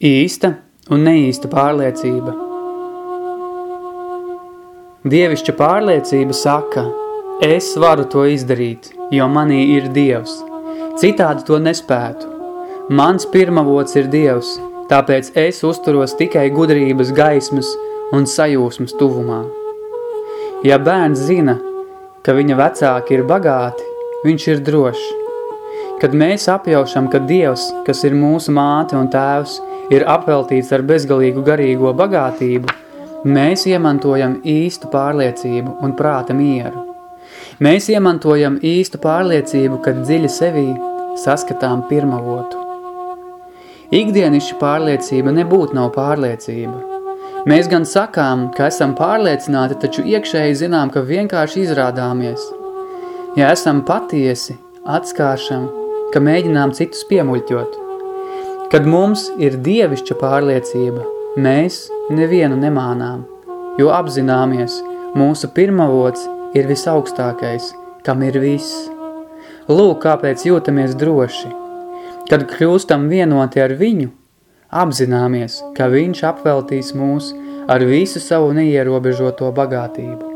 Īsta un neīsta pārliecība Dievišķa pārliecība saka, es varu to izdarīt, jo manī ir Dievs. Citādi to nespētu. Mans pirmavots ir Dievs, tāpēc es uzturos tikai gudrības gaismas un sajūsmas tuvumā. Ja bērns zina, ka viņa vecāki ir bagāti, viņš ir drošs. Kad mēs apjaušam, ka Dievs, kas ir mūsu māte un tēvs, ir apveltīts ar bezgalīgu garīgo bagātību, mēs iemantojam īstu pārliecību un prāta mieru. Mēs iemantojam īstu pārliecību, kad dziļi sevī saskatām pirmavotu. Ikdienišķa pārliecība nebūtu nav pārliecība. Mēs gan sakām, ka esam pārliecināti, taču iekšēji zinām, ka vienkārši izrādāmies. Ja esam patiesi, atskāršam, ka mēģinām citus piemuļķot – Kad mums ir dievišķa pārliecība, mēs nevienu nemānām, jo apzināmies, mūsu pirmavots ir visaugstākais, kam ir viss. Lūk, kāpēc jūtamies droši. Kad kļūstam vienoti ar viņu, apzināmies, ka viņš apveltīs mūs ar visu savu neierobežoto bagātību.